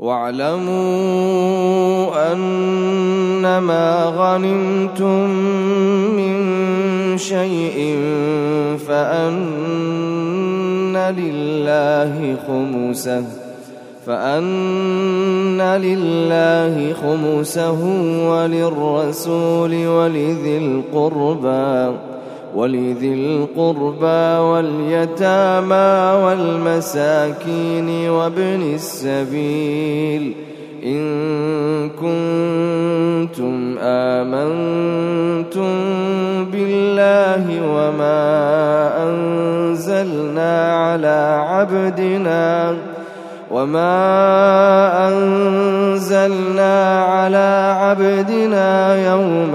واعلموا أنما غنمتم من شيء فأن لله خمسه فأن لله خمسه وللرسول ولذي القربى. ولذي القربى واليتامى والمساكين وابن السبيل إن كنتم آمنتم بالله وما أنزلنا على عبدنا وما أنزلنا على عبدنا يوم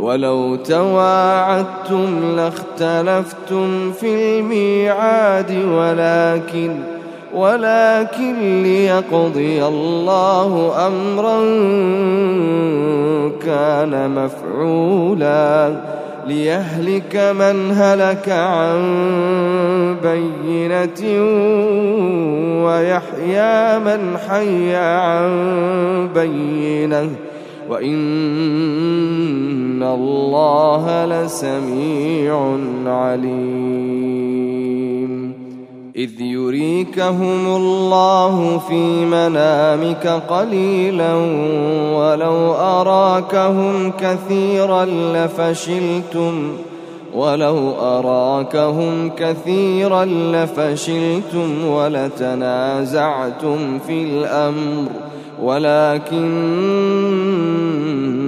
ولو تواعدتم لاختلفتم في الميعاد ولكن ولكن ليقضي الله أمرا كان مفعولا ليهلك من هلك عن بينة ويحيى من حي عن بينة. وإن الله لسميع عليم إذ يريكهم الله في منامك قليلا ولو أراكهم كثيرا لفشلتم ولو أراكهم كثيرا لفشلتم ولتنازعتم في الأمر ولكن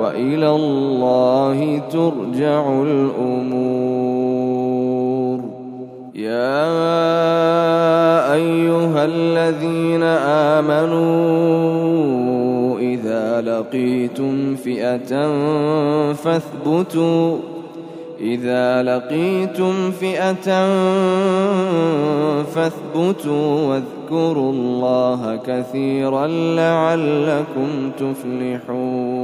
وإلى الله ترجع الأمور. يا أيها الذين آمنوا إذا لقيتم فئة فاثبتوا. إذا لقيتم فئة فاثبتوا واذكروا الله كثيرا لعلكم تفلحون.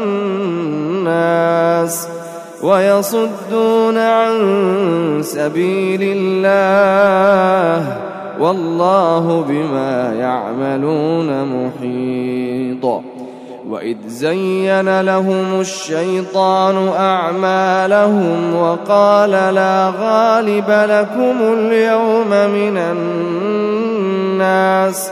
ويصدون عن سبيل الله والله بما يعملون محيط. وإذ زين لهم الشيطان أعمالهم وقال لا غالب لكم اليوم من الناس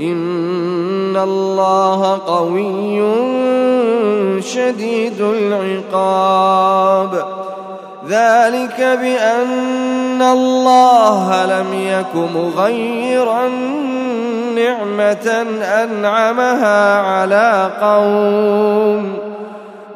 إن الله قوي شديد العقاب ذلك بأن الله لم يك مغيرا نعمة أنعمها على قوم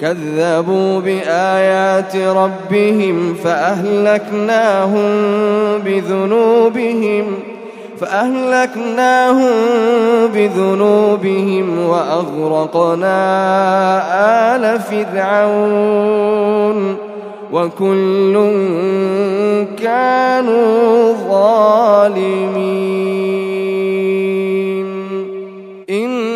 كذبوا بآيات ربهم فأهلكناهم بذنوبهم فأهلكناهم بذنوبهم وأغرقنا آل فرعون وكل كانوا ظالمين. إن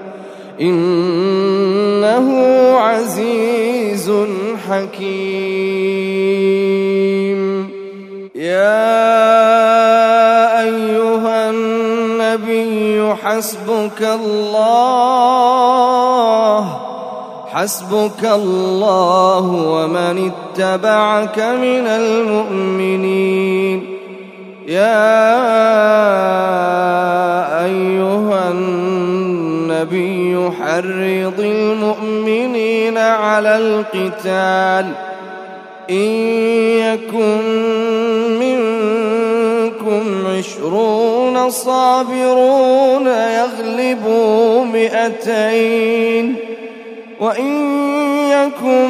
إنه عزيز حكيم. يا أيها النبي حسبك الله حسبك الله ومن اتبعك من المؤمنين. يا النبي حرض المؤمنين على القتال. إن يكن منكم عشرون صابرون يغلبوا مئتين. وإن يكن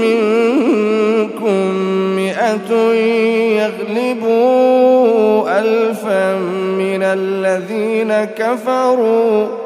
منكم مئة يغلبوا ألفا من الذين كفروا.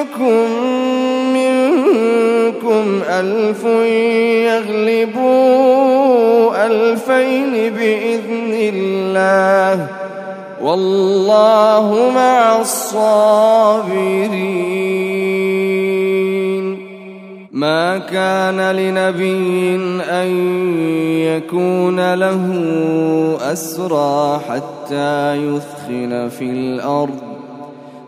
يكن منكم ألف يغلبوا ألفين بإذن الله والله مع الصابرين ما كان لنبي أن يكون له أسرى حتى يثخن في الأرض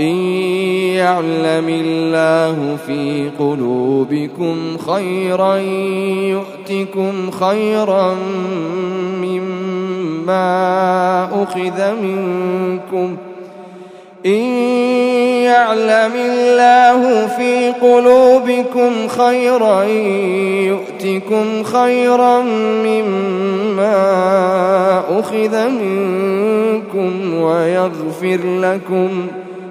إن يعلم الله في قلوبكم خيرا يؤتكم خيرا مما أخذ منكم إن يعلم الله في قلوبكم خيرا يؤتكم خيرا مما أخذ منكم ويغفر لكم